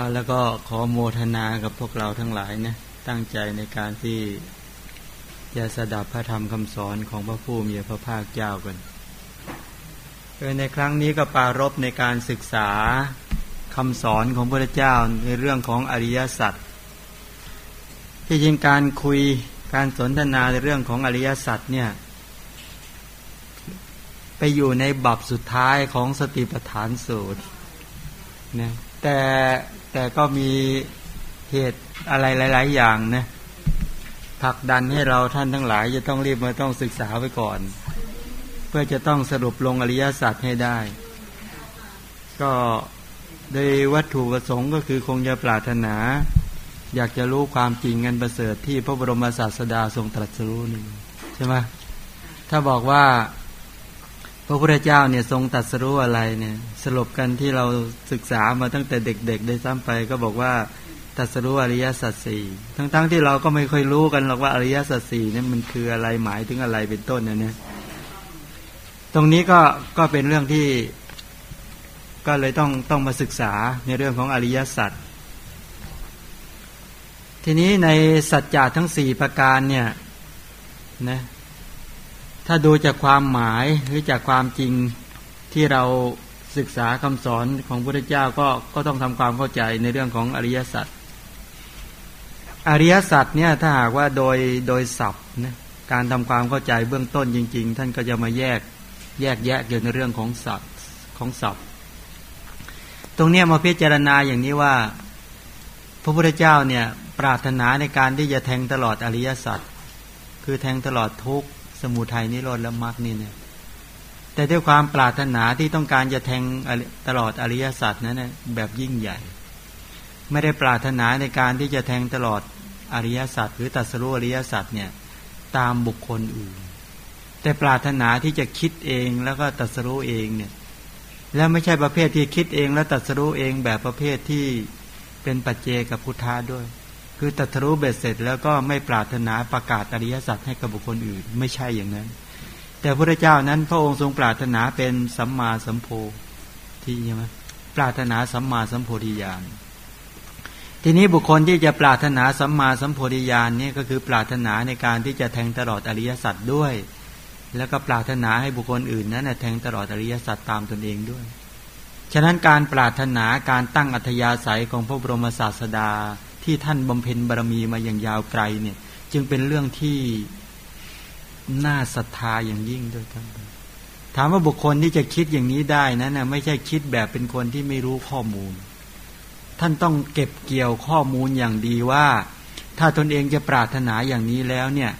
เอาแล้วก็ขอโมทนากับพวกเราทั้งหลายนะตั้งใจในการที่จะสดับพระธรรมคำสอนของพระผู้มีพระภาคเจ้ากันในครั้งนี้ก็ปารบในการศึกษาคำสอนของพระเจ้าในเรื่องของอริยสัจที่จริงการคุยการสนทนาในเรื่องของอริยสัจเนี่ยไปอยู่ในบับสุดท้ายของสติปัฏฐานสูตรนะแต่ แต่ก็มีเหตุอะไรหลาย ๆ อย่างนะผลักดันให้เราท่านทั้งหลาย จะต้องรีบมาต้องศึกษาไว้ก่อน เพื่อจะต้องสรุปลงอริยสัจให้ได้ ก็โดยวัตถุประสงค์ก็คือคงจะปรารถนา อยากจะรู้ความจริงกันประเสริฐที่พระบรมศาสดาทรงตรัสรู้นี่ใช่ไหมถ้าบอกว่า พระพุทธเจ้าเนี่ยทรงตัดสรู้อะไรเนี่ยสรุปกันที่เราศึกษามาตั้งแต่เด็ก ๆ ได้ซ้ำไป ก็บอกว่าตัดสรู้อริยสัจสี่ทั้งๆทที่เราก็ไม่ค่อยรู้กันหรอกว่าอริยสัจสี่นี่มันคืออะไรหมายถึงอะไรเป็นต้นนะเนี่ยตรงนี้ก็ก็เป็นเรื่องที่ก็เลยต้องต้องมาศึกษาในเรื่องของอริยสัจทีนี้ในสัจจะทั้งสี่ประการเนี่ยนะ ถ้าดูจากความหมายหรือจากความจริงที่เราศึกษาคำสอนของพระพุทธเจ้าก็ก็ต้องทำความเข้าใจในเรื่องของอริยสัจอริยสัจเนี่ยถ้าหากว่าโดยโดยศัพท์นะการทำความเข้าใจเบื้องต้นจริง ๆ ท่านก็จะมาแยกแยกแยะเกี่ยวในเรื่องของศัพท์ของศัพท์ ตรงนี้มาพิจารณาอย่างนี้ว่า พระพุทธเจ้าเนี่ยปรารถนาในการที่จะแทงตลอดอริยสัจคือแทงตลอดทุก สมุทัยนิโรธและมรรคนี่เนี่ยแต่ด้วยความปรารถนาที่ต้องการจะแทงตลอดอริยสัจนั้นแบบยิ่งใหญ่ ไม่ได้ปรารถนาในการที่จะแทงตลอดอริยสัจหรือตัสรู้อริยสัจเนี่ยตามบุคคลอื่น แต่ปรารถนาที่จะคิดเองแล้วก็ตัสรู้เองเนี่ยแล้วไม่ใช่ประเภทที่คิดเอง แล้วตัสรู้เองแบบประเภทที่เป็นปัจเจกับพุทธาด้วย คือตัทรู้เบ็ดเสร็จแล้วก็ไม่ปรารถนาประกาศอริยสัจให้กับบุคคลอื่น ไม่ใช่อย่างนั้น แต่พระเจ้านั้นพระองค์ทรงปรารถนาเป็นสัมมาสัมโพธิใช่ไหมปรารถนาสัมมาสัมโพธิญาณทีนี้บุคคลที่จะปรารถนาสัมมาสัมโพธิญาณนี่ก็คือปรารถนาในการที่จะแทงตลอดอริยสัจด้วย แล้วก็ปรารถนาให้บุคคลอื่นนั้นแทงตลอดอริยสัจตามตนเองด้วย ฉะนั้นการปรารถนาการตั้งอัธยาศัยของพระบรมศาสดา ที่ท่านบำเพ็ญบารมีมาอย่างยาวไกลเนี่ย จึงเป็นเรื่องที่น่าศรัทธาอย่างยิ่งด้วยครับถามว่าบุคคลที่จะคิดอย่างนี้ได้นั้นนะไม่ใช่คิดแบบเป็นคนที่ไม่รู้ข้อมูล ท่านต้องเก็บเกี่ยวข้อมูลอย่างดีว่า ถ้าตนเองจะปรารถนาอย่างนี้แล้วเนี่ย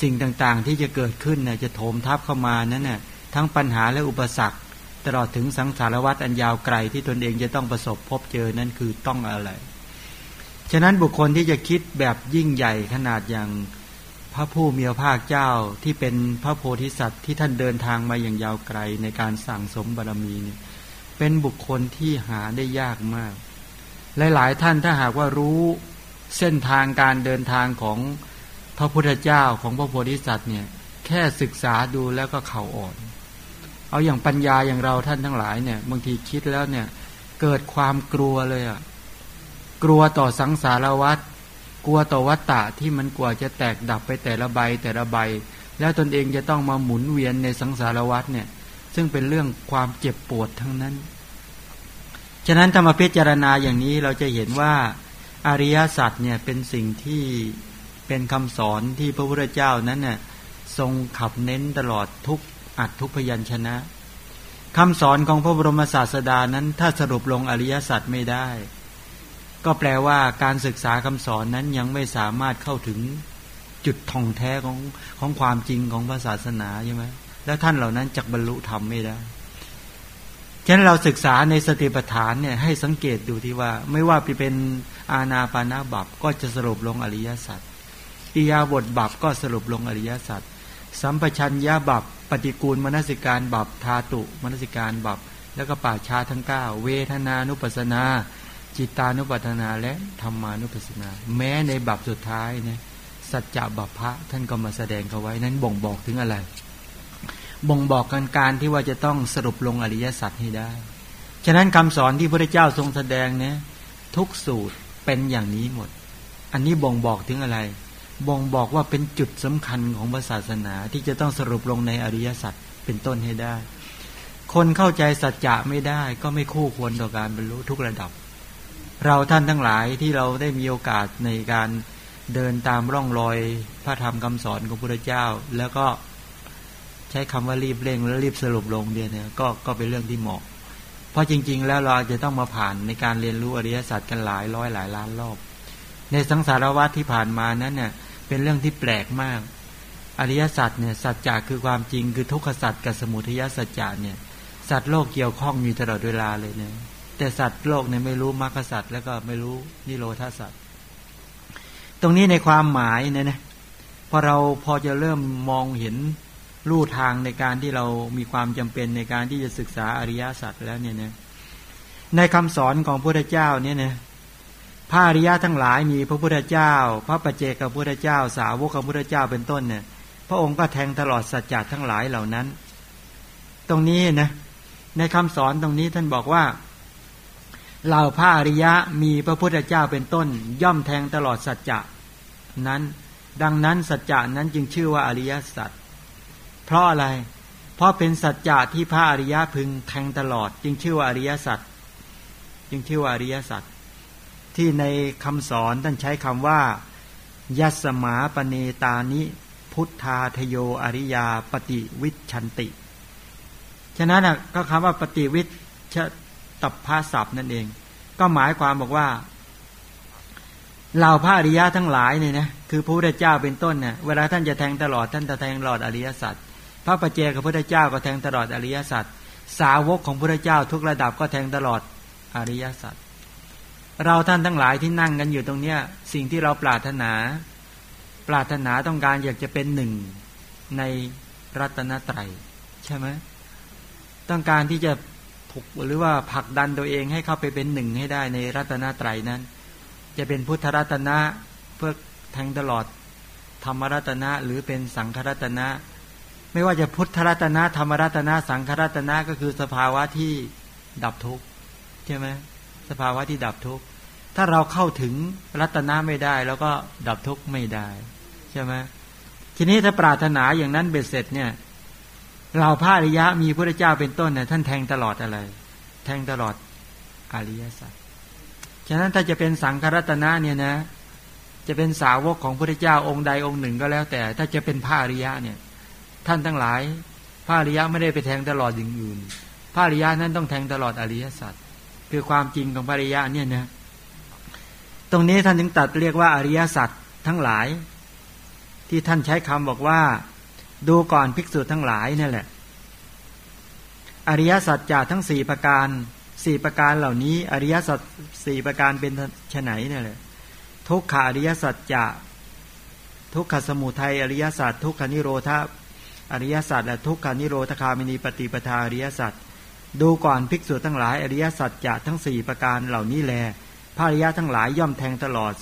สิ่งต่างๆที่จะเกิดขึ้นเนี่ยจะโถมทับเข้ามานั้นน่ะทั้งปัญหาและอุปสรรค ตลอดถึงสังสารวัฏอันยาวไกลที่ตนเองจะต้องประสบพบเจอนั้นคือต้องอะไร ฉะนั้นบุคคลที่จะคิดแบบยิ่งใหญ่ขนาดอย่างพระผู้มีพระภาคเจ้าที่เป็นพระโพธิสัตว์ที่ท่านเดินทางมาอย่างยาวไกลในการสั่งสมบารมีเนี่ยเป็นบุคคลที่หาได้ยากมาก หลาย ๆ ท่านถ้าหากว่ารู้เส้นทางการเดินทางของพระพุทธเจ้าของพระโพธิสัตว์เนี่ยแค่ศึกษาดูแล้วก็เข่าอ่อน เอาอย่างปัญญาอย่างเราท่านทั้งหลายเนี่ยบางทีคิดแล้วเนี่ยเกิดความกลัวเลยอะ่ะ กลัวต่อสังสารวัฏกลัวต่อวัฏฏะที่มันกว่าจะแตกดับไปแต่ละใบแต่ละใบ แล้วตนเองจะต้องมาหมุนเวียนในสังสารวัฏเนี่ย ซึ่งเป็นเรื่องความเจ็บปวดทั้งนั้น ฉะนั้นถ้ามพิจารณาอย่างนี้เราจะเห็นว่าอริยสัจเนี่ยเป็นสิ่งที่เป็นคำสอนที่พระพุทธเจ้านั้นน่ยทรงขับเน้นตลอดทุกอัดทุกพยัญชนะคำสอนของพระบรมศาสดานั้นถ้าสรุปลงอริยสัจไม่ได้ ก็แปลว่าการศึกษาคำสอนนั้นยังไม่สามารถเข้าถึงจุดท่องแท้ของของความจริงของศาสนาใช่ไหมแล้วท่านเหล่านั้นจักบรรลุธรรมไม่ได้ฉะนั้นเราศึกษาในสติปัฏฐานเนี่ยให้สังเกตดูที่ว่า ไม่ว่าไปเป็นอาณาปานาบับก็จะสรุปลงอริยสัจอิยาบทบับก็สรุปลงอริยสัจสัมปชัญญาบับปฏิกูลมนสิการบับทาตุมนสิการบับแล้วก็ป่าชาทั้งเก้าเวทนานุปัสนา จิตานุปัฏนาและธรรมานุปัสสนา แม้ในบัพสุดท้ายนี่ยสัจจะบัพพะท่านก็มาแสดงเขาไว้นั้นบ่งบอกถึงอะไร บ่งบอกกันการที่ว่าจะต้องสรุปลงอริยสัจให้ได้ ฉะนั้นคำสอนที่พระเจ้าทรงแสดงเนี่ยทุกสูตรเป็นอย่างนี้หมด อันนี้บ่งบอกถึงอะไร บ่งบอกว่าเป็นจุดสำคัญของศาสนาที่จะต้องสรุปลงในอริยสัจเป็นต้นให้ได้ คนเข้าใจสัจจะไม่ได้ ก็ไม่คู่ควรต่อการบรรลุทุกระดับ เราท่านทั้งหลายที่เราได้มีโอกาสในการเดินตามร่องรอยพระธรรมคำสอนของพระเจ้า แล้วก็ใช้คำว่ารีบเร่งแล้วรีบสรุปลงเดียวเนี่ยก็ก็เป็นเรื่องที่เหมาะ เพราะจริง ๆ แล้วเราจะต้องมาผ่านในการเรียนรู้อริยสัจกันหลายร้อยหลายล้านรอบ ในสังสารวัตที่ผ่านมานั้นเนี่ยเป็นเรื่องที่แปลกมาก อริยสัจเนี่ยสัจจะคือความจริงคือทุกขสัจกับสมุทัยสัจจะเนี่ยสัตว์โลกเกี่ยวข้องอยู่ตลอดเวลาเลยเนี่ย แต่สัตว์โลกเนี่ยไม่รู้มรรคสัจแล้วก็ไม่รู้นิโรธาสัจตรงนี้ในความหมายเนี่ยนะพอเราพอจะเริ่มมองเห็นลู่ทางในการที่เรามีความจำเป็นในการที่จะศึกษาอริยสัจแล้วเนี่ยนะในคำสอนของพระพุทธเจ้าเนี่ยนะพระอริยะทั้งหลายมีพระพุทธเจ้า พระปัจเจกพระพุทธเจ้า สาวกพระพุทธเจ้าเป็นต้นเนี่ย พระองค์ก็แทงตลอดสัจจะทั้งหลายเหล่านั้น ตรงนี้นะในคำสอนตรงนี้ท่านบอกว่า เหล่าพระอริยะมีพระพุทธเจ้าเป็นต้น ย่อมแทงตลอดสัจจะนั้น ดังนั้นสัจจะนั้นจึงชื่อว่าอริยสัจเพราะอะไร เพราะเป็นสัจจะที่พระอริยะพึงแทงตลอด จึงชื่อว่าอริยสัจจึงชื่อว่าอริยสัจที่ในคำสอนท่านใช้คำว่ายัสมาปเนตานิ พุทธาทโยอริยาปฏิวิชันติ ฉะนั้นก็คำว่าปฏิวิช ตับภาศัพท์นั่นเอง ก็หมายความบอกว่าเหล่าพระอริยะทั้งหลายเนี่ยนะคือพระพุทธเจ้าเป็นต้นเนี่ยเวลาท่านจะแทงตลอดท่านจะแทงตลอดอริยสัจพระปัจเจกพระพุทธเจ้าก็แทงตลอดอริยสัจสาวกของพระพุทธเจ้าทุกระดับก็แทงตลอดอริยสัจเราท่านทั้งหลายที่นั่งกันอยู่ตรงเนี้ยสิ่งที่เราปรารถนา ปรารถนาต้องการอยากจะเป็นหนึ่งในรัตนตรัยใช่ไหมต้องการที่จะ ถูกหรือว่าผลักดันตัวเองให้เข้าไปเป็นหนึ่งให้ได้ในรัตนตรัยนั้น จะเป็นพุทธรัตนะเพื่อแทงตลอดธรรมรัตนะหรือเป็นสังขรัตนะ ไม่ว่าจะพุทธรัตนะธรรมรัตนะ สังขรัตนะก็คือสภาวะที่ดับทุกข์ใช่ไหมสภาวะที่ดับทุกข์ถ้าเราเข้าถึงรัตนะไม่ได้แล้วก็ดับทุกข์ไม่ได้ใช่ไหมทีนี้ถ้าปรารถนาอย่างนั้นเบ็ดเสร็จเนี่ย เราพระอริยะมีพระเจ้าเป็นต้นเนี่ยท่านแทงตลอดอะไร แทงตลอดอริยสัจฉะนั้นถ้าจะเป็นสังฆรัตนะเนี่ยนะ จะเป็นสาวกของพระเจ้าองค์ใดองค์หนึ่งก็แล้วแต่ ถ้าจะเป็นพระอริยะเนี่ย ท่านทั้งหลายพระอริยะไม่ได้ไปแทงตลอดอย่างอื่นพระอริยะนั้นต้องแทงตลอดอริยสัจคือความจริงของพระอริยะเนี่ยนะตรงนี้ท่านถึงตัดเรียกว่าอริยสัจทั้งหลาย ที่ท่านใช้คำบอกว่า ดูก่อนภิกษุทั้งหลายนั่นแหละ อริยสัจจะทั้งสี่ประการสี่ประการเหล่านี้ อริยสัจสี่ประการเป็นชไหนนี่แหละ ทุกขาอริยสัจจะทุกขสมุทัยอริยสัจทุกขานิโรธาอริยสัจและทุกขานิโรธคามินีปฏิปทาอริยสัจดูก่อนภิกษุทั้งหลาย อริยสัจจะทั้งสี่ประการเหล่านี้แลพระอริยะทั้งหลายย่อมแทงตลอด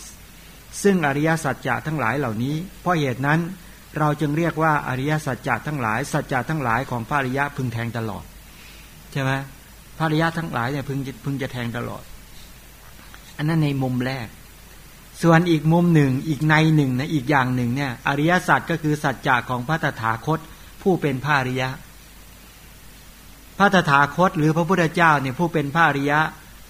ซึ่งอริยสัจจะทั้งหลายเหล่านี้ เพราะเหตุนั้น เราจึงเรียกว่าอริยสัจจะทั้งหลาย สัจจะทั้งหลายของพระอริยะพึงแทงตลอดใช่ไหมพระอริยะทั้งหลายเนี่ยพึงพึงจะแทงตลอด อันนั้นในมุมแรก ส่วนอีกมุมหนึ่งอีกในหนึ่งนะอีกอย่างหนึ่งเนี่ย อริยสัจก็คือสัจจะของพระตถาคต ผู้เป็นพระอริยะ พระตถาคตหรือพระพุทธเจ้าเนี่ยผู้เป็นพระอริยะ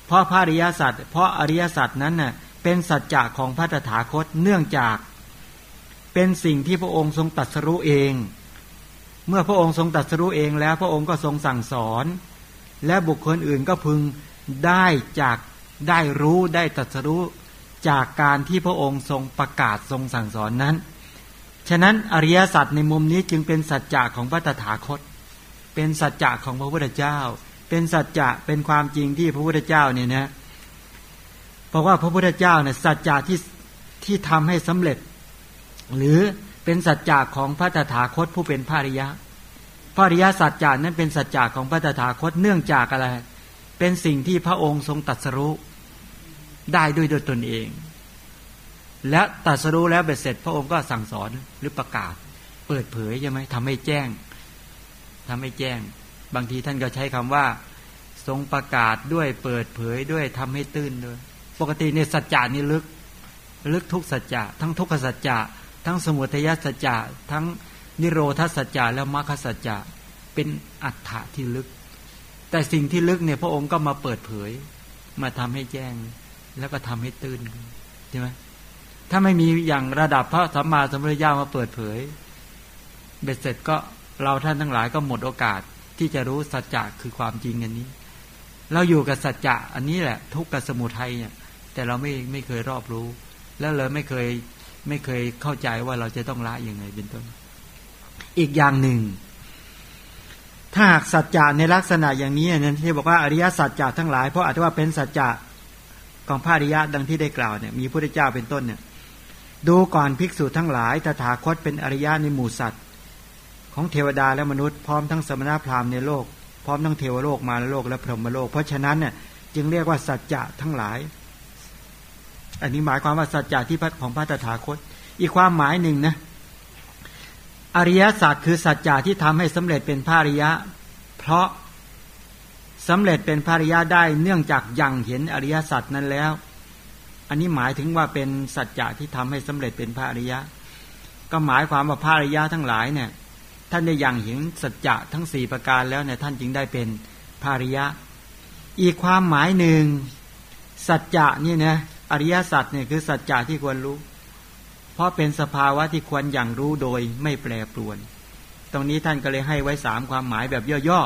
เพราะพระอริยสัจเพราะอริยสัจนั้นน่ะเป็นสัจจะของพระตถาคตเนื่องจาก เป็นสิ่งที่พระองค์ทรงตัดสรู้เอง เมื่อพระองค์ทรงตัดสรู้เองแล้วพระองค์ก็ทรงสั่งสอน และบุคคลอื่นก็พึงได้จากได้รู้ได้ตัดสรู้จากการที่พระองค์ทรงประกาศทรงสั่งสอนนั้น ฉะนั้นอริยสัจในมุมนี้จึงเป็นสัจจะของพระตถาคต เป็นสัจจะของพระพุทธเจ้า เป็นสัจจะเป็นความจริงที่พระพุทธเจ้าเนี่ยนะเพราะว่าพระพุทธเจ้าเนี่ยสัจจะที่ที่ทำให้สำเร็จ หรือเป็นสัจจะของพระตถาคตผู้เป็นภาริยะภาริยะสัจจะนั้นเป็นสัจจะของพระตถาคตเนื่องจากอะไร เป็นสิ่งที่พระองค์ทรงตัดสรู้ได้ด้วยโดยตนเอง และตัดสรู้แล้วเบ็ดเสร็จ พระองค์ก็สั่งสอนหรือประกาศ เปิดเผยใช่ไหมทำให้แจ้งทำให้แจ้ง บางทีท่านก็ใช้คำว่า ทรงประกาศด้วยเปิดเผยด้วยทำให้ตื้นด้วย ปกติในสัจจานี่ลึก ลึกทุกสัจจะทั้งทุกขสัจจะ ทั้งสมุทัยสัจจะทั้งนิโรธสัจจะแล้วมรรคสัจจะเป็นอัฏฐะที่ลึก แต่สิ่งที่ลึกเนี่ยพระองค์ก็มาเปิดเผย มาทำให้แจ้งแล้วก็ทำให้ตื่นใช่ไหมถ้าไม่มีอย่างระดับพระสัมมาสัมพุทธเจ้ามาเปิดเผย เบ็ดเสร็จก็เราท่านทั้งหลายก็หมดโอกาสที่จะรู้สัจจะคือความจริงอันนี้ เราอยู่กับสัจจะอันนี้แหละ ทุกข์กับสมุทัยเนี่ย แต่เราไม่ไม่เคยรอบรู้ แล้วเลยไม่เคย ไม่เคยเข้าใจว่าเราจะต้องละยังไงเป็นต้น อีกอย่างหนึ่ง ถ้าหากสัจจะในลักษณะอย่างนี้นี่ยที่บอกว่าอริยสัจจะทั้งหลายเพราะอาจจะว่าเป็นสัจจะของพระอริยะดังที่ได้กล่าวเนี่ยมีพระเจ้าเป็นต้นเนี่ยดูก่อนภิกษุทั้งหลาย ตถาคตเป็นอริยะในหมู่สัตว์ ของเทวดาและมนุษย์พร้อมทั้งสมณพราหมณ์ในโลก พร้อมทั้งเทวโลกมาโลกและพรหมโลก เพราะฉะนั้นเนี่ยจึงเรียกว่าสัจจะทั้งหลาย อันนี้หมายความว่าสัจจะที่พัของพระตถาคต อีกความหมายหนึ่งนะอริยสัจคือสัจจะที่ทำให้สำเร็จเป็นพระอริยะ เพราะสำเร็จเป็นพระอริยะได้เนื่องจากยังเห็นอริยสัจนั้นแล้ว อันนี้หมายถึงว่าเป็นสัจจะที่ทำให้สำเร็จเป็นพระอริยะ ก็หมายความว่าพระอริยะทั้งหลายเนี่ยท่านได้ยังเห็นสัจจะทั้งสี่ประการแล้วเนี่ยท่านจึงได้เป็นพระอริยะ อีกความหมายหนึ่งสัจจะนี่นะ อริยสัจเนี่ยคือสัจจะที่ควรรู้ เพราะเป็นสภาวะที่ควรอย่างรู้โดยไม่แปรปรวน ตรงนี้ท่านก็เลยให้ไว้สามความหมายแบบย่อ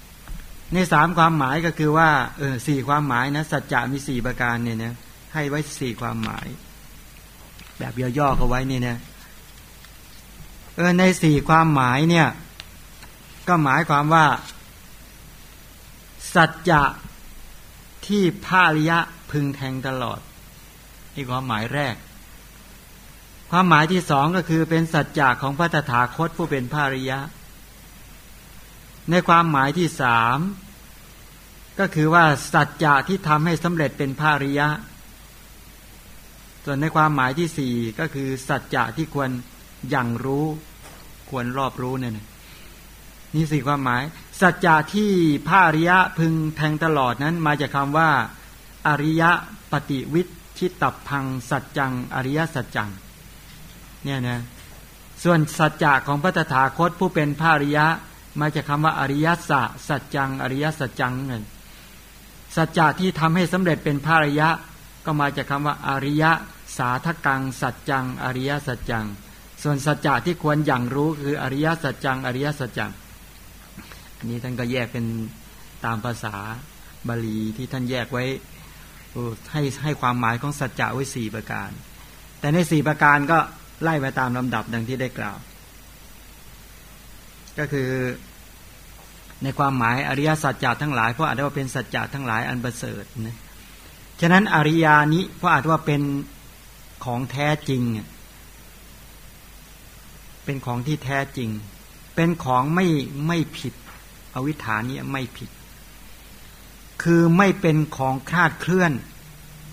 ๆ ในสามความหมายก็คือว่าเออสี่ความหมายนะสัจจะมีสี่ประการเนี่ยนะให้ไว้สี่ความหมาย แบบย่อๆเขาไว้นี่นะเออในสี่ความหมายเนี่ย ก็หมายความว่า สัจจะที่ภาริยะพึงแทงตลอด นี่ความหมายแรก ความหมายที่สองก็คือเป็นสัจจะของพระตถาคตผู้เป็นภาริยะ ในความหมายที่สามก็คือว่าสัจจะที่ทำให้สำเร็จเป็นภาริยะ ส่วนในความหมายที่สี่ก็คือสัจจะที่ควรอย่างรู้ ควรรอบรู้เนี่ยนี่สี่ความหมาย สัจจะที่พระริยะพึงแทงตลอดนั้น มาจากคาว่า อริยะปฏิวิ ชิตับพังสัจจัง อริยสัจจังเนี่ยนะส่วนสัจจะของพระตถาคตผู้เป็นพระอริยะ มาจากคาว่าอริยสัจสัจจัง อริยสัจจังเงินสัจจะที่ทำให้สำเร็จเป็นพระอริยะ ก็มาจากคาว่าอริยะ สาธกัง สัจจัง อริยสัจจัง ส่วนสัจจะที่ควรอย่างรู้คืออริยสัจจัง อริยสัจจังอันนี้ท่านก็แยกเป็นตามภาษาบาลีที่ท่านแยกไว้ ให้ให้ความหมายของสัจจะไว้สี่ประการ แต่ในสี่ประการก็ไล่ไปตามลำดับดังที่ได้กล่าว ก็คือในความหมายอริยสัจจะทั้งหลายเพราะอาจจะว่าเป็นสัจจะทั้งหลายอันประเสริฐนะฉะนั้นอริยานี้เพราะอาจว่าเป็นของแท้จริง เป็นของที่แท้จริง เป็นของไม่ไม่ผิด อวิธานี้ไม่ผิด คือไม่เป็นของคลาดเคลื่อน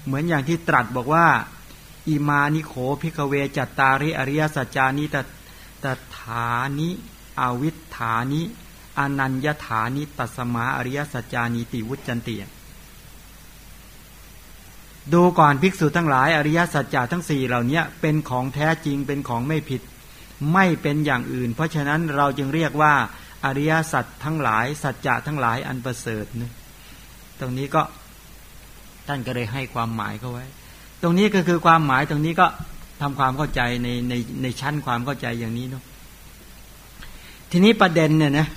เหมือนอย่างที่ตรัสบอกว่า อิมานิโขพิกเวจัตตาริอริยสัจจานิตตถานิอวิธานิอนัญญฐานิตัสมาอริยสัจจานิติวุจจันติดูก่อนภิกษุทั้งหลายอริยสัจจะทั้งสี่เหล่านี้เป็นของแท้จริงเป็นของไม่ผิด ไม่เป็นอย่างอื่น เพราะฉะนั้นเราจึงเรียกว่า อริยสัจทั้งหลายสัจจะทั้งหลายอันประเสริฐนะ ตรงนี้ก็ท่านก็เลยให้ความหมายเขาไว้ ตรงนี้ก็คือความหมายตรงนี้ก็ทำความเข้าใจในในในชั้นความเข้าใจอย่างนี้เนาะทีนี้ประเด็นเนี่ยนะ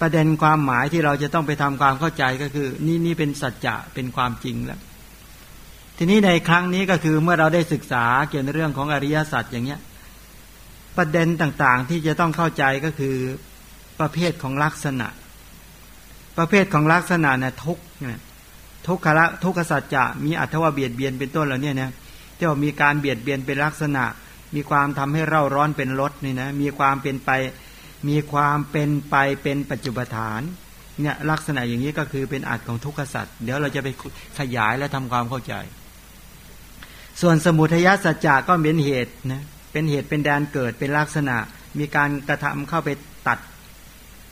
ประเด็นความหมายที่เราจะต้องไปทำความเข้าใจก็คือ นี่นี่เป็นสัจจะเป็นความจริงแล้ว ทีนี้ในครั้งนี้ก็คือเมื่อเราได้ศึกษาเกี่ยวกับเรื่องของอริยสัจอย่างเนี้ย ประเด็นต่างๆที่จะต้องเข้าใจก็คือประเภทของลักษณะ ประเภทของลักษณะนี่ยทุกเนี่ยทุกขละทุกขสัจจะมีอัตวาเบียดเบียนเป็นต้นแล้วเนี่ยนะที่ว่ามีการเบียดเบียนเป็นลักษณะ มีความทำให้เร่าร้อนเป็นรถนี่นะมีความเป็นไป มีความเป็นไปเป็นปัจจุบันเนี่ยลักษณะอย่างนี้ก็คือเป็นอัตของทุกขสัจเดี๋ยวเราจะไปขยายและทำความเข้าใจ ส่วนสมุทัยสัจจะก็เป็นเหตุนะเป็นเหตุเป็นแดนเกิดเป็นลักษณะ มีการกระทำเข้าไปตัด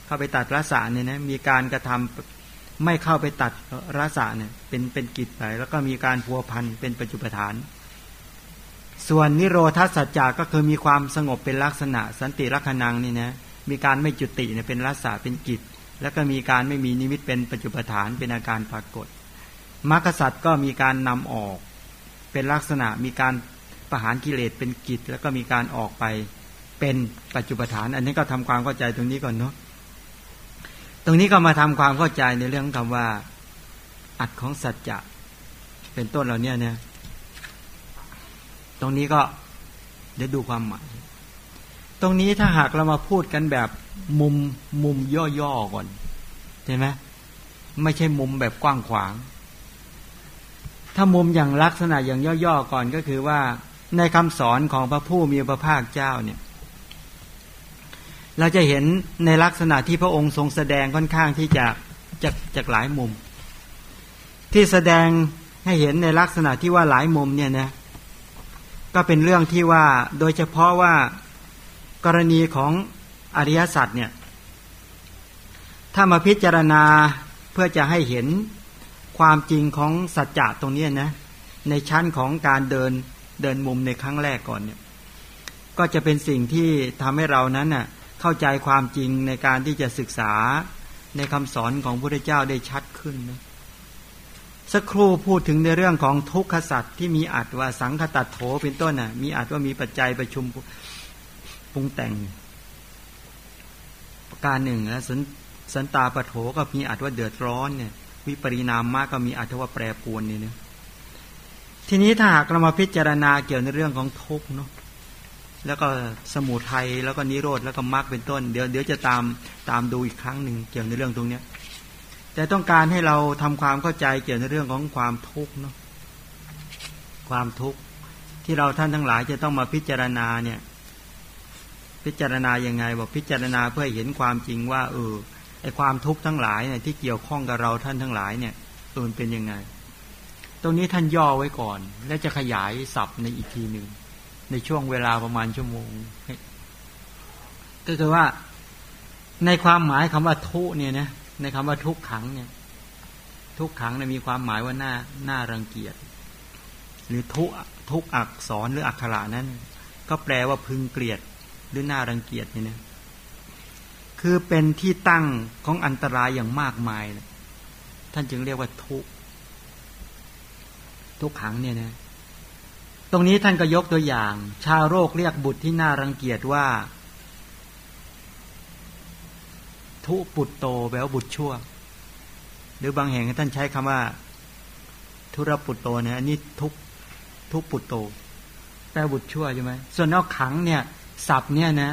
เข้าไปตัดรสาเนี่ยนะมีการกระทำไม่เข้าไปตัดรสะเนี่ยเป็นเป็นกิจไปแล้วก็มีการพัวพันเป็นปัจจุปฐาน ส่วนนิโรธาสัจจะก็คือมีความสงบเป็นลักษณะ สันติลักษณังนี่นะมีการไม่จุติเนี่ยเป็นรสะเป็นกิจ แล้วก็มีการไม่มีนิมิตเป็นปัจจุปฐานเป็นอาการปรากฏมรรคสัตว์ก็มีการนำออก เป็นลักษณะมีการประหารกิเลสเป็นกิจ แล้วก็มีการออกไปเป็นปัจจุปฐาน อันนี้ก็ทำความเข้าใจตรงนี้ก่อนเนาะ ตรงนี้ก็มาทำความเข้าใจในเรื่องคำว่า อัดของสัจจะเป็นต้นเราเนี่ยเนี่ยตรงนี้ก็เดี๋ยวดูความหมาย ตรงนี้ถ้าหากเรามาพูดกันแบบมุมมุมย่อๆก่อนเห็นไหมไม่ใช่มุมแบบกว้างขวาง ถ้ามุมอย่างลักษณะอย่างย่อๆก่อนก็คือว่าในคำสอนของพระผู้มีพระภาคเจ้าเนี่ย เราจะเห็นในลักษณะที่พระองค์ทรงแสดงค่อนข้างที่จะจากจากหลายมุม ที่แสดงให้เห็นในลักษณะที่ว่าหลายมุมเนี่ยนะก็เป็นเรื่องที่ว่าโดยเฉพาะว่ากรณีของอริยสัจเนี่ยถ้ามาพิจารณาเพื่อจะให้เห็นความจริงของสัจจะตรงนี้นะในชั้นของการเดินเดินมุมในครั้งแรกก่อนเนี่ยก็จะเป็นสิ่งที่ทำให้เรานั้นน่ะ เข้าใจความจริงในการที่จะศึกษาในคำสอนของพระพุทธเจ้าได้ชัดขึ้นนะสักครู่พูดถึงในเรื่องของทุกขสัตว์ที่มีอัดว่าสังคตัดโถเป็นต้นน่ะ มีอัดว่ามีปัจจัยประชุมปรุงแต่ง ประการหนึ่งนะสันสันตาปโถก็มีอัดว่าเดือดร้อนเนี่ยวิปริณามมากก็มีอัดว่าแปรปรวนเนี่ยนะทีนี้ถ้าหากเรามาพิจารณาเกี่ยวในเรื่องของทุกเนาะ แล้วก็สมุทัยแล้วก็นิโรธแล้วก็มรรคเป็นต้น เดี๋ยวเดี๋ยวจะตามตามดูอีกครั้งหนึ่งเกี่ยวในเรื่องตรงเนี้ยแต่ต้องการให้เราทำความเข้าใจเกี่ยวในเรื่องของความทุกข์เนาะความทุกข์ที่เราท่านทั้งหลายจะต้องมาพิจารณาเนี่ย พิจารณายังไงบอกพิจารณาเพื่อเห็นความจริงว่าเออไอความทุกข์ทั้งหลายเนี่ยที่เกี่ยวข้องกับเราท่านทั้งหลายเนี่ยเออเป็นยังไง ตรงนี้ท่านย่อไว้ก่อน แล้วจะขยายศัพท์ในอีกทีหนึ่ง ในช่วงเวลาประมาณชั่วโมง ก็คือว่าในความหมายคำว่าทุเนี่ยนะในคำว่าทุกขังเนี่ย ทุกขังเนี่ยมีความหมายว่าหน้าหน้ารังเกียจ หรือทุกทุกอักษรหรืออักขระนั้น ก็แปลว่าพึงเกลียดหรือหน้ารังเกียจเนี่ยนะคือเป็นที่ตั้งของอันตรายอย่างมากมายนะท่านจึงเรียกว่าทุกทุกขังเนี่ยนะ ตรงนี้ท่านก็ยกตัวอย่าง ชาวโรคเรียกบุตรที่น่ารังเกียจว่า ทุปุตโตแปลว่าบุตรชั่ว หรือบางแห่งท่านใช้คำว่า ทุรปุตโตเนี่ยอันนี้ทุกทุปุตโตแปลบุตรชั่วใช่ไหมส่วนนอกขังเนี่ยศัพท์เนี่ยนะ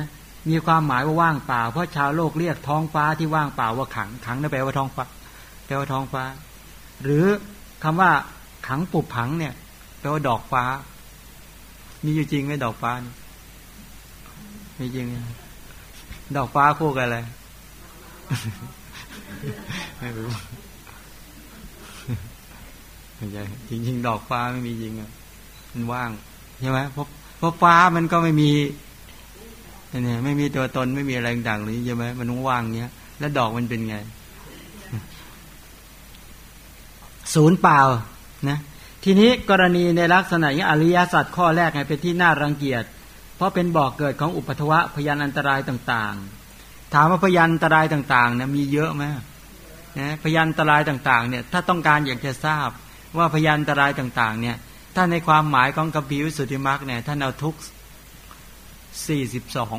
มีความหมายว่าว่างเปล่า เพราะชาวโลกเรียกท้องฟ้าที่ว่างเปล่าว่าขังขังนั่นแปลว่าท้องฟ้าแปลว่าท้องฟ้า หรือคำว่าขังปุบผังเนี่ยแปลว่าดอกฟ้า มีอยู่จริงไหมดอกฟ้านี่มีจริง ดอกฟ้าคู่กันอะไรไม่รู้ไม่ใช่จริง ๆ ดอกฟ้าไม่มีจริงอะมันว่างใช่ไหมเพราะเพราะฟ้ามันก็ไม่มีเนี่ยไม่มีตัวตนไม่มีอะไรต่างๆเลยใช่ไหมมันว่างเงี้ย แล้วดอกมันเป็นไง ศูนย์เปล่า นะ ทีนี้กรณีในลักษณะอย่างอริยสัจข้อแรกไงเป็นที่น่ารังเกียจ เพราะเป็นบ่อกเกิดของอุปทวะพยานอันตรายต่างๆ ถามว่าพยานอันตรายต่างๆนะมีเยอะไหมนะพยานอันตรายต่างๆเนี่ยถ้าต้องการอยากจะทราบว่าพยานอันตรายต่างๆเนี่ยถ้าในความหมายของกัมพีวิสุทธิมรรคเนี่ยท่านเอาทุกสี่สิบสอง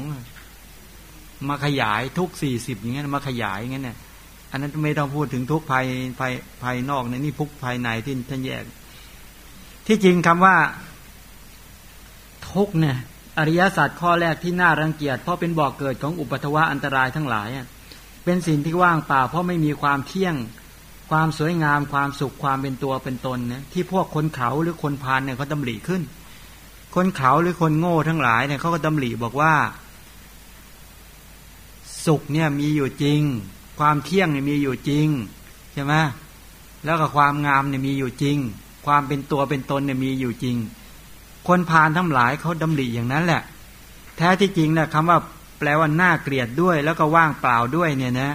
มาขยายทุกสี่สิบอย่างเงี้ยมาขยายอย่างเงี้ยเนี่ยอันนั้นไม่ต้องพูดถึงทุกภายภายภายนอกนะนี่ทุกภายในที่ท่านแยก ที่จริงคำว่า ทุกเนี่ย อริยศาสัจข้อแรกที่น่ารังเกียจเพราะเป็นบ่อกเกิดของอุปทวะอันตรายทั้งหลาย เป็นสิ่งที่ว่างเปล่าเพราะไม่มีความเที่ยง ความสวยงาม ความสุขความเป็นตัวเป็นตนนะที่พวกคนเขาหรือคนพานเนี่ยเขาดำริขึ้น คนเขาหรือคนโง่ทั้งหลายเนี่ยเขาก็ดำริบอกว่า สุขเนี่ยมีอยู่จริง ความเที่ยงเนี่ยมีอยู่จริงใช่ไหมแล้วก็ความงามเนี่ยมีอยู่จริง ความเป็นตัวเป็นตนเนี่ยมีอยู่จริง คนพาลทั้งหลายเขาดำริอย่างนั้นแหละ แท้ที่จริงนะคำว่าแปลว่าน่าเกลียดด้วย แล้วก็ว่างเปล่าด้วยเนี่ยนะ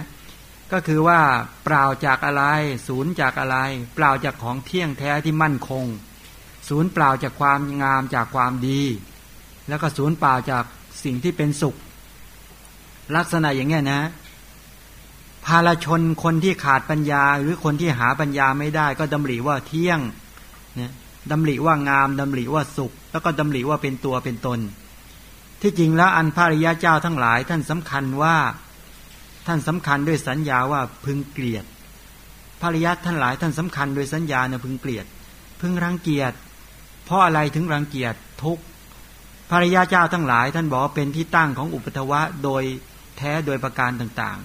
ก็คือว่าเปล่าจากอะไร ศูนย์จากอะไร เปล่าจากของเที่ยงแท้ที่มั่นคง ศูนย์เปล่าจากความงามจากความดี แล้วก็ศูนย์เปล่าจากสิ่งที่เป็นสุข ลักษณะอย่างเงี้ยนะภาลชนคนที่ขาดปัญญา หรือคนที่หาปัญญาไม่ได้ ก็ดำริว่าเที่ยง เนี่ยดำริว่างามดำริว่าสุข แล้วก็ดำริว่าเป็นตัวเป็นตน ที่จริงแล้วอันพระริยาเจ้าทั้งหลาย ท่านสำคัญว่า ท่านสำคัญด้วยสัญญาว่าพึงเกลียดภริยาท่านหลายท่านสำคัญโดยสัญญาเนี่ยพึงเกลียด พึงรังเกียจเพราะอะไรถึงรังเกียจทุกภริยาเจ้าทั้งหลาย ท่านบอกเป็นที่ตั้งของอุปทวะโดยแท้โดยประการต่าง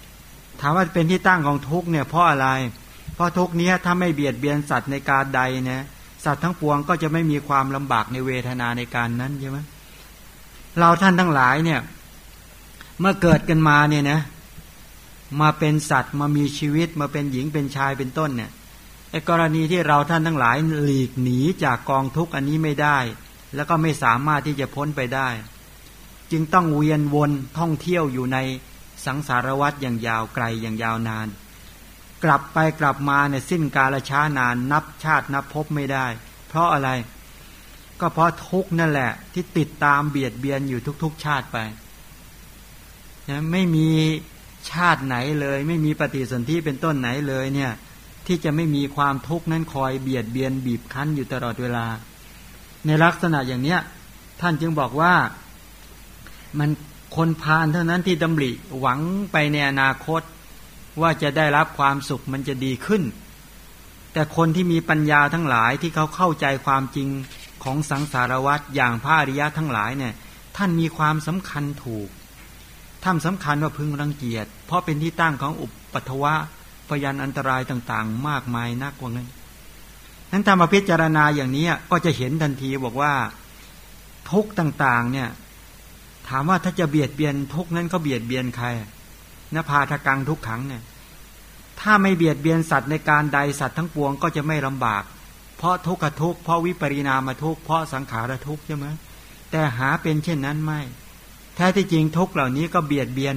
ๆ ถามว่าเป็นที่ตั้งของทุกเนี่ยเพราะอะไรเพราะทุกเนี้ยถ้าไม่เบียดเบียนสัตว์ในการใดเนี่ยสัตว์ทั้งปวงก็จะไม่มีความลำบากในเวทนาในการนั้นใช่ไหมเราท่านทั้งหลายเนี่ยเมื่อเกิดกันมาเนี่ยนะมาเป็นสัตว์มามีชีวิตมาเป็นหญิงเป็นชายเป็นต้นเนี่ยไอ้กรณีที่เราท่านทั้งหลายหลีกหนีจากกองทุกข์อันนี้ไม่ได้ แล้วก็ไม่สามารถที่จะพ้นไปได้ จึงต้องเวียนวนท่องเที่ยวอยู่ในสังสารวัฏอย่างยาวไกลอย่างยาวนาน กลับไปกลับมาเนี่ยสิ้นกาลช้านานนับชาตินับพบไม่ได้ เพราะอะไร ก็เพราะทุกนั่นแหละ ที่ติดตามเบียดเบียนอยู่ทุก ๆ ชาติไปนะไม่มีชาติไหนเลย ไม่มีปฏิสนธิเป็นต้นไหนเลยเนี่ยที่จะไม่มีความทุกข์นั้นคอยเบียดเบียนบีบคั้นอยู่ตลอดเวลา ในลักษณะอย่างเนี้ยท่านจึงบอกว่ามันคนพาลเท่านั้นที่ดำริหวังไปในอนาคต ว่าจะได้รับความสุขมันจะดีขึ้น แต่คนที่มีปัญญาทั้งหลายที่เขาเข้าใจความจริงของสังสารวัฏอย่างพระอริยะทั้งหลายเนี่ย ท่านมีความสำคัญถูกถ้ำสำคัญว่าพึงรังเกียจ เพราะเป็นที่ตั้งของอุปปัตวะพยันอันตรายต่างๆ มากมายนักว่างั้นนั้นถ้ามาพิจารณาอย่างนี้ก็จะเห็นทันทีบอกว่าทุกต่างๆเนี่ย ถามว่าถ้าจะเบียดเบียนทุกนั้นก็เบียดเบียนใคร นภาทกังทุกขังเนี่ยถ้าไม่เบียดเบียนสัตว์ในการใดสัตว์ทั้งปวงก็จะไม่ลำบาก เพราะทุกขทุกเพราะวิปริณามาทุกเพราะสังขารทุกใช่ไหมแต่หาเป็นเช่นนั้นไม่ แท้ที่จริงทุกเหล่านี้ก็เบียดเบียน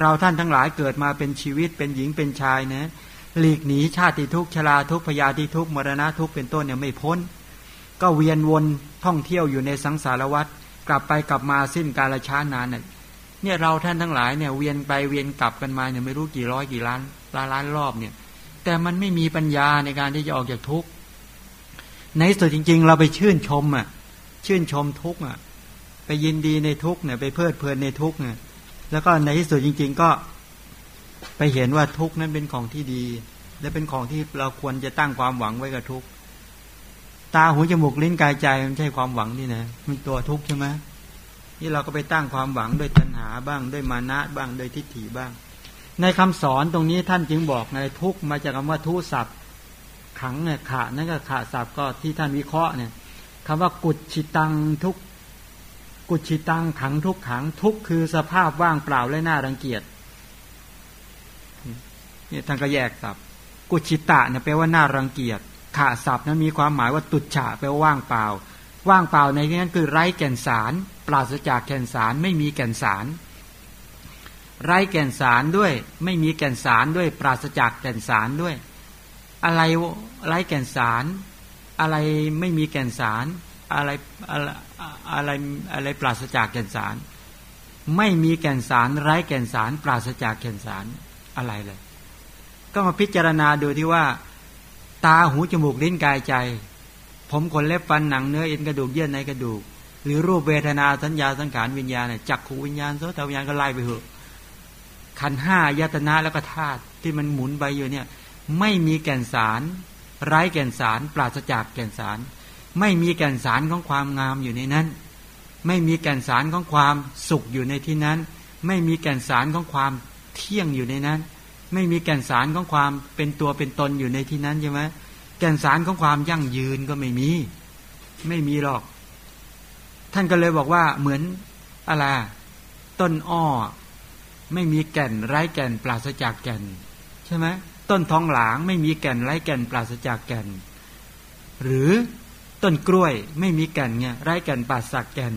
เราท่านทั้งหลายเกิดมาเป็นชีวิตเป็นหญิงเป็นชายนะหลีกหนีชาติทุกชราทุกพยาธิทุกมรณะทุกเป็นต้นเนี่ยไม่พ้น ก็เวียนวนท่องเที่ยวอยู่ในสังสารวัฏกลับไปกลับมาสิ้นกาลช้านานเนี่ย เนี่ยเราท่านทั้งหลายเนี่ยเวียนไปเวียนกลับกันมาเนี่ยไม่รู้กี่ร้อยกี่ล้านล้านล้านรอบเนี่ย แต่มันไม่มีปัญญาในการที่จะออกจากทุกข์ในสุดจริง ๆ เราไปชื่นชมอะชื่นชมทุกข์อะ ไปยินดีในทุกข์เนี่ย ไปเพลิดเพลินในทุกข์เนี่ยแล้วก็ในที่สุดจริง ๆ ก็ไปเห็นว่าทุกข์นั้นเป็นของที่ดี และเป็นของที่เราควรจะตั้งความหวังไว้กับทุกข์ตาหูจมูกลิ้นกายใจมันใช่ความหวังนี่นะมันตัวทุกข์ใช่ไหม นี่เราก็ไปตั้งความหวังด้วยตัณหาบ้างด้วยมานะบ้างด้วยทิฏฐิบ้าง ในคำสอนตรงนี้ท่านจึงบอกในทุกมาจากคำว่าทุศัพท์ขังเนี่ยขานั่นก็ขาศัพท์ก็ที่ท่านวิเคราะห์เนี่ยคำว่ากุศชิตังทุกกุชิตังขังทุกขังทุกคือสภาพว่างเปล่าและน่ารังเกียจเนี่ยท่านก็แยกสับกุชิตะเนี่ยแปลว่าน่ารังเกียจขาศัพท์นั้นมีความหมายว่าตุจฉะแปลว่าว่างเปล่า ว่างเปล่าในที่นั้นคือไร้แก่นสาร ปราศจากแก่นสารไม่มีแก่นสาร ไร้แก่นสารด้วย ไม่มีแก่นสารด้วย ปราศจากแก่นสารด้วย อะไรไร้แก่นสาร อะไรไม่มีแก่นสาร อะไรอะไรอะไรอะไรปราศจากแก่นสาร ไม่มีแก่นสาร ไร้แก่นสาร ปราศจากแก่นสารอะไรเลย ก็มาพิจารณาดูที่ว่า ตาหูจมูกลิ้นกายใจ ผมขนเล็บฟันหนังเนื้อเอ็นกระดูกเยื่อในกระดูก หรือรูปเวทนาสัญญาสังขารวิญญาณเนี่ยจักขูวิญญาณโสตวิญญาณก็ไล่ไปเหอะขันห้ายตนาแล้วก็ธาตุที่มันหมุนไปอยู่เนี่ย ไม่มีแก่นสาร ไร้แก่นสาร ปราศจากแก่นสาร ไม่มีแก่นสารของความงามอยู่ในนั้น ไม่มีแก่นสารของความสุขอยู่ในที่นั้น ไม่มีแก่นสารของความเที่ยงอยู่ในนั้น ไม่มีแก่นสารของความเป็นตัวเป็นตนอยู่ในที่นั้นใช่ไหมแก่นสารของความยั่งยืนก็ไม่มี ไม่มีหรอก ท่านก็เลยบอกว่าเหมือนอะไรต้นอ้อ ไม่มีแก่นไร้แก่นปราศจากแก่น ใช่ไหมต้นทองหลางไม่มีแก่นไร้แก่นปราศจากแก่น หรือต้นกล้วยไม่มีแก่นเนี่ยไร้แก่นปราศจากแก่น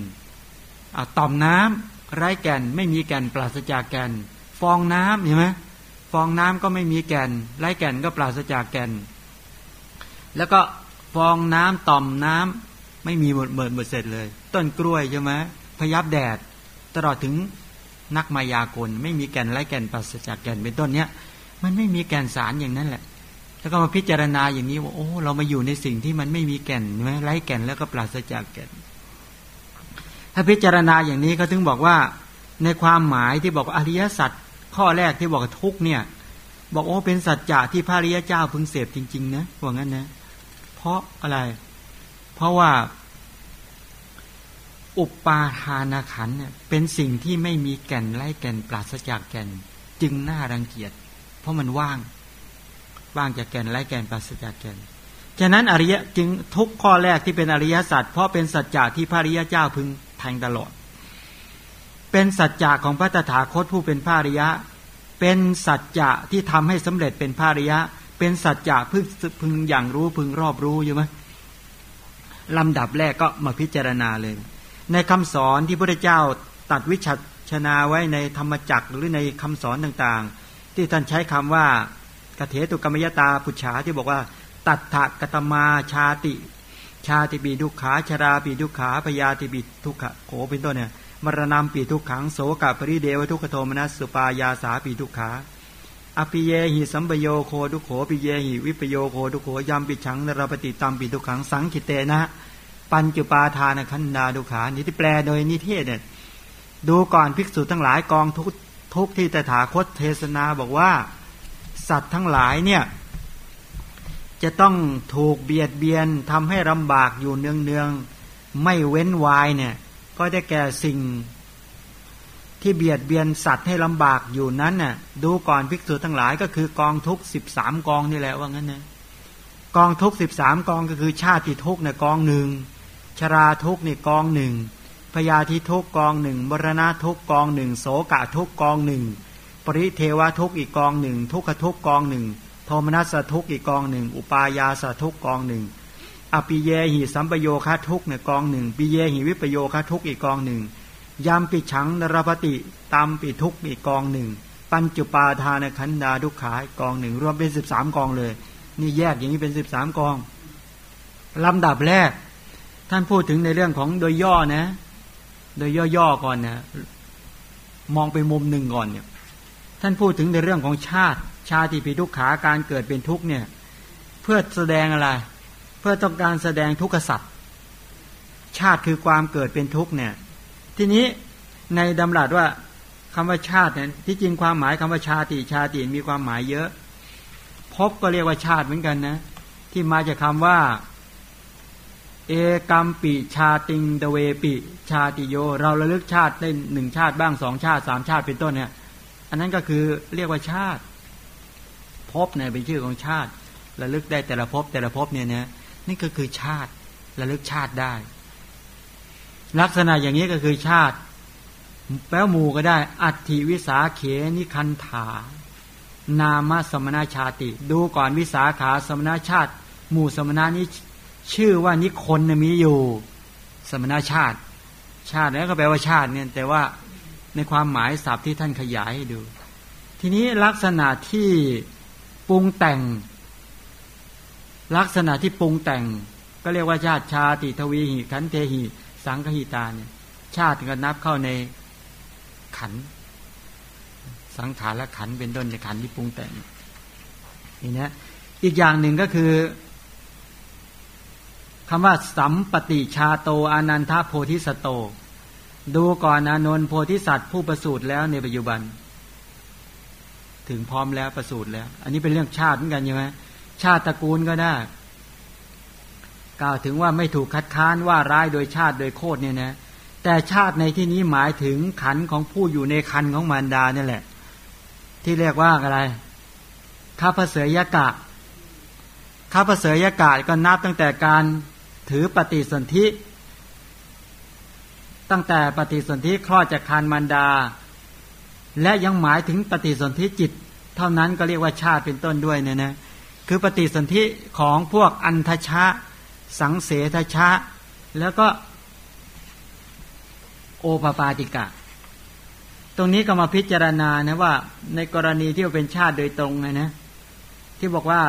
ต่อมน้ำไร้แก่นไม่มีแก่นปราศจากแก่น ฟองน้ำเห็นไหมฟองน้ำก็ไม่มีแก่น ไร้แก่นก็ปราศจากแก่น แล้วก็ฟองน้ำต่อมน้ำไม่มีหมดหมดหมดเสร็จเลย ต้นกล้วยใช่ไหมพยับแดด ตลอดถึงนักมายากล ไม่มีแก่นไร้แก่นปราศจากแก่นเป็นต้นเนี้ยมันไม่มีแก่นสารอย่างนั้นแหละ แล้วก็มาพิจารณาอย่างนี้ว่าโอ้เรามาอยู่ในสิ่งที่มันไม่มีแก่นใช่ไหมไร้แก่นแล้วก็ปราศจากแก่น ถ้าพิจารณาอย่างนี้เขาถึงบอกว่า ในความหมายที่บอกอริยสัจข้อแรกที่บอกทุกเนี่ย บอกโอ้เป็นสัจจะที่พระริยเจ้าพึงเสพจริง ๆ นะว่างั้นนะ เพราะอะไร เพราะว่า อุปาทานขันเนี่ยเป็นสิ่งที่ไม่มีแก่นไล่แก่นปราศจากแก่น จึงน่ารังเกียจ เพราะมันว่าง ว่างจากแก่นไล่แก่นปราศจากแก่นฉะนั้นอริยจึงทุกข้อแรกที่เป็นอริยสัจเพราะเป็นสัจจะที่พระริยเจ้าพึงแทงตลอด เป็นสัจจะของพระตถาคตผู้เป็นพระริยะ เป็นสัจจะที่ทำให้สำเร็จเป็นพระริยะ เป็นสัจจะพึงพึงอย่างรู้พึงรอบรู้อยู่ไหมลำดับแรกก็มาพิจารณาเลย ในคำสอนที่พระเจ้าตัดวิชัชนาไว้ในธรรมจักรหรือในคำสอนต่างๆ ที่ท่านใช้คำว่ากเถตุกรรมยตาปุจฉาที่บอกว่า ตัทธกตมาชาติ ชาติปีดุขาชราปีดุขาพยาติปีทุกขโขเป็นต้นเนี่ยมรณะปีทุกขังโสกปริเดวทุกขโทมนัสสุปายาสาปีทุกขาอภิเยหิสัมปโยโคทุโขปิเยหิวิปโยโคทุโขยามปิชังนรปฏิตามปีทุกขังสังขิเตนะ ปัญจุปาทานขันดาดุขานี่ที่แปลโดยนิเทศเนี่ยดูก่อนภิกษุทั้งหลายกองทุกทุกที่ตถาคตเทศนาบอกว่า สัตว์ทั้งหลายเนี่ยจะต้องถูกเบียดเบียนทำให้ลำบากอยู่เนืองเนืองไม่เว้นวายเนี่ยก็ได้แก่สิ่งที่เบียดเบียนสัตว์ให้ลำบากอยู่นั้นน่ะดูก่อนภิกษุทั้งหลายก็คือกองทุกสิบสามกองนี่แหละว่างั้นนะกองทุกสิบสามกองก็คือชาติทุกเนี่ยกองหนึ่ง ชราทุกเนี่ยกองหนึ่งพยาธิทุกกองหนึ่งมรณะทุกกองหนึ่งโสกะทุกกองหนึ่งปริเทวทุกอีกกองหนึ่ง ทุกขทุกกองหนึ่งโทมนัสทุกอีกกองหนึ่ง อุปายาสทุกกองหนึ่งอปิเยหิสัมปโยคทุกเนี่ยกองหนึ่งปิเยหิวิปโยคทุกอีกกองหนึ่งยามปิฉังนรปติตามปิทุกอีกกองหนึ่ง ปัญจุปาทานขันดาทุกขายกองหนึ่งรวมเป็นสิบสามกองเลย นี่แยกอย่างนี้เป็นสิบสามกองลำดับแรก ท่านพูดถึงในเรื่องของโดยย่อนะ โดยย่อๆก่อนนะมองไปมุมหนึ่งก่อนเนี่ย ท่านพูดถึงในเรื่องของชาติ ชาติปีทุกขาการเกิดเป็นทุกเนี่ย เพื่อแสดงอะไร เพื่อต้องการแสดงทุกขสัตว์ชาติคือความเกิดเป็นทุกข์เนี่ย ทีนี้ในดำรัสว่าคำว่าชาติเนี่ยที่จริงความหมายคำว่าชาติชาติมีความหมายเยอะพบก็เรียกว่าชาติเหมือนกันนะ ที่มาจากคาว่า เอกัมปิชาติงเดเวปิชาติโย เราระลึกชาติได้หนึ่งชาติบ้างสองชาติสามชาติเป็นต้นเนี่ย อันนั้นก็คือเรียกว่าชาติพบเนี่ยเป็นชื่อของชาติ ระลึกได้แต่ละพบแต่ละพบเนี่ยนะนี่ก็คือชาติระลึกชาติได้ ลักษณะอย่างนี้ก็คือชาติ แปลหมู่ก็ได้ อัติวิสาเขนิคันธานามสมนาชาติ ดูก่อนวิสาขาสมนาชาติ หมู่สมนานี้ ชื่อว่านิคนมีอยู่ สมนาชาติ ชาติแล้วก็แปลว่าชาติเนี่ยแต่ว่าในความหมายศัพท์ที่ท่านขยายให้ดู ทีนี้ลักษณะที่ปรุงแต่ง ลักษณะที่ปรุงแต่ง ก็เรียกว่าชาติชาติทวีหิขันเทหิ สังคหิตาเนี่ย ชาติก็นับเข้าในขัน สังขารและขันเป็นต้นในขันที่ปรุงแต่งนี่นะอีกอย่างหนึ่งก็คือ คำว่าสัมปติชาโตอนันทโพธิสโต ดูก่อนอานนท์โพธิสัตว์ผู้ประสูติแล้วในปัจจุบัน ถึงพร้อมแล้วประสูติแล้ว อันนี้เป็นเรื่องชาติเหมือนกันใช่ไหมชาติตระกูลก็ได้กล่าวถึงว่าไม่ถูกคัดค้านว่าร้ายโดยชาติโดยโคตรเนี่ยนะแต่ชาติในที่นี้หมายถึงขันของผู้อยู่ในคันของมารดาเนี่ยแหละ ที่เรียกว่าอะไรข้าพเสยยกะข้าพเสยยกะก็นับตั้งแต่การ ถือปฏิสนธิตั้งแต่ปฏิสนธิคลอดจากคันมารดา และยังหมายถึงปฏิสนธิจิต เท่านั้นก็เรียกว่าชาติเป็นต้นด้วยเนี่ยนะคือปฏิสนธิของพวกอันทชะ สังเสทชะ แล้วก็โอปปาติกะ ตรงนี้ก็มาพิจารณานะว่า ในกรณีที่เป็นชาติโดยตรงไงนะที่บอกว่า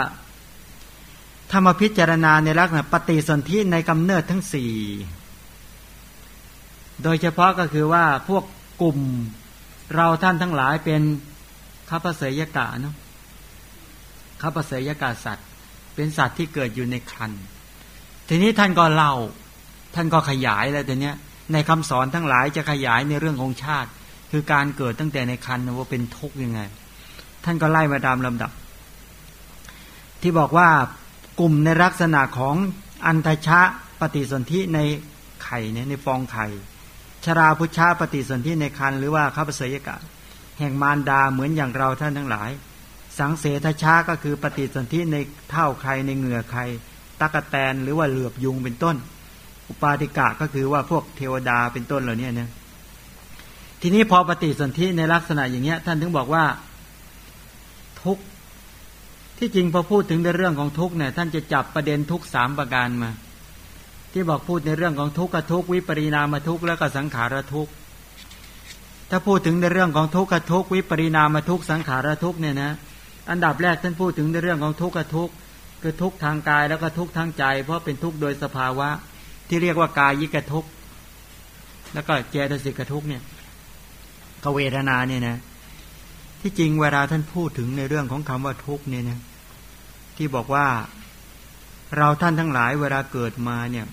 ถ้ามาพิจารณาในลักษณะปฏิสนธิในกำเนิดทั้งสี่โดยเฉพาะก็คือว่าพวกกลุ่มเราท่านทั้งหลายเป็นข้าพเสยกะเนาะข้าพเสยกะสัตว์ เป็นสัตว์ที่เกิดอยู่ในครันทีนี้ท่านก็เล่า ท่านก็ขยายแล้วแต่เนี้ยในคำสอนทั้งหลายจะขยายในเรื่องของชาติ คือการเกิดตั้งแต่ในคันว่าเป็นทุกข์ยังไง ท่านก็ไล่มาตามลำดับ ที่บอกว่า กลุ่มในลักษณะของอันทชะปฏิสนธิในไข่เนี่ยในฟองไข่ ชราพุชาปฏิสนธิในคันหรือว่าข้าพเสยกะ แห่งมารดาเหมือนอย่างเราท่านทั้งหลาย สังเสทชาก็คือปฏิสนธิในเท่าใครในเหงื่อใครตะกะแตนหรือว่าเหลือบยุงเป็นต้น อุปาติกะก็คือว่าพวกเทวดาเป็นต้นเหล่านี้เนี่ยทีนี้พอปฏิสนธิในลักษณะอย่างเงี้ย ท่านถึงบอกว่า ทุก ที่จริงพอพูดถึงในเรื่องของทุกเนี่ยท่านจะจับประเด็นทุกสามประการมา ที่บอกพูดในเรื่องของทุกขทุกวิปริณามทุกแล้วก็สังขารทุกถ้าพูดถึงในเรื่องของทุกขทุกวิปริณามทุกสังขารทุกเนี่ยนะอันดับแรกท่านพูดถึงในเรื่องของทุกขทุกคือทุกทางกายแล้วก็ทุกทางใจ เพราะเป็นทุกโดยสภาวะ ที่เรียกว่ากายยิกทุกแล้วก็เจตสิกทุกเนี่ยกเวทนาเนี่ยนะ ที่จริงเวลาท่านพูดถึงในเรื่องของคำว่าทุกเนี่ยนะที่บอกว่าเราท่านทั้งหลายเวลาเกิดมาเนี่ย